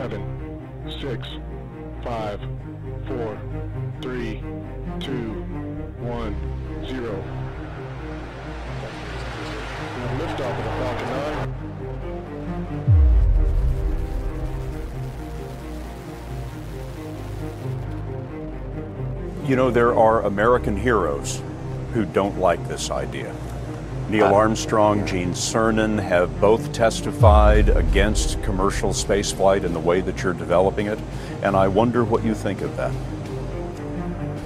seven, six, five, four, three, two, one, zero. Liftoff of the Falcon 9. You know, there are American heroes who don't like this idea. Neil Armstrong, Gene Cernan have both testified against commercial spaceflight and the way that you're developing it, and I wonder what you think of that.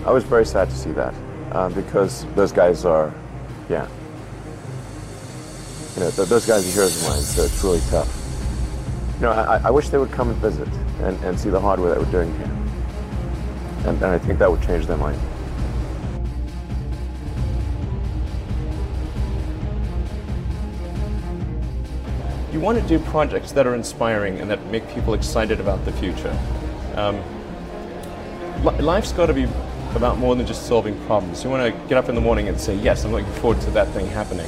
I was very sad to see that uh, because those guys are, yeah. You know, th- those guys are heroes of mine, so it's really tough. You know, I, I wish they would come and visit and, and see the hardware that we're doing here. And, and I think that would change their mind. You want to do projects that are inspiring and that make people excited about the future. Um, li- life's got to be about more than just solving problems. You want to get up in the morning and say, yes, I'm looking forward to that thing happening.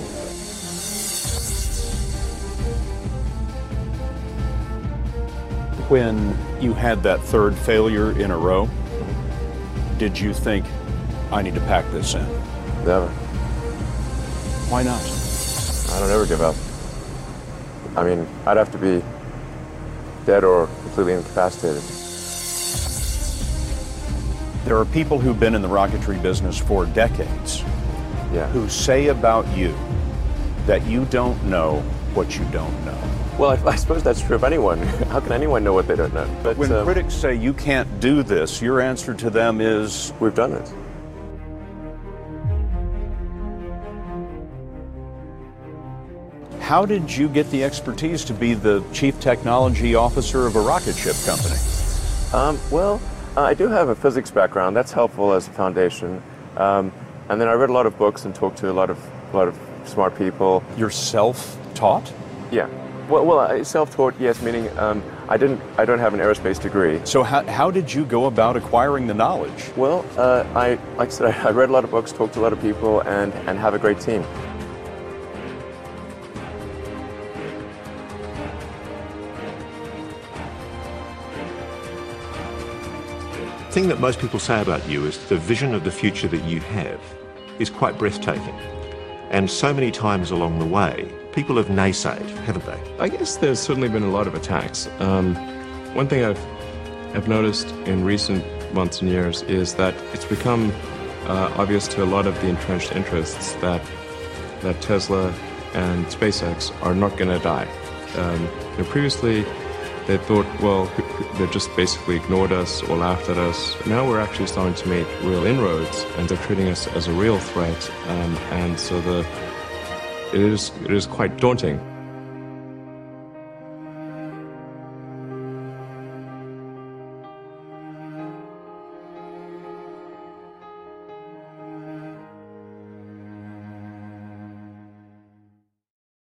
When you had that third failure in a row, did you think, I need to pack this in? Never. Why not? I don't ever give up. I mean, I'd have to be dead or completely incapacitated. There are people who've been in the rocketry business for decades Yeah. who say about you that you don't know what you don't know. Well, I, I suppose that's true of anyone. How can anyone know what they don't know? But When um, critics say you can't do this, your answer to them is we've done it. How did you get the expertise to be the chief technology officer of a rocket ship company? Um, well, uh, I do have a physics background. That's helpful as a foundation. Um, and then I read a lot of books and talked to a lot of a lot of smart people. You're self-taught? Yeah. Well, well, I- self-taught, yes, meaning um, I didn't. I don't have an aerospace degree. So how, how did you go about acquiring the knowledge? Well, uh, I like I said, I read a lot of books, talked to a lot of people, and and have a great team. Thing that most people say about you is the vision of the future that you have is quite breathtaking. And so many times along the way, people have naysayed, haven't they? I guess there's certainly been a lot of attacks. Um, one thing I've I've noticed in recent months and years is that it's become uh, obvious to a lot of the entrenched interests that that Tesla and SpaceX are not going to die. Um, previously, they thought, well, they just basically ignored us or laughed at us. Now we're actually starting to make real inroads, and they're treating us as a real threat. Um, and so the it is it is quite daunting.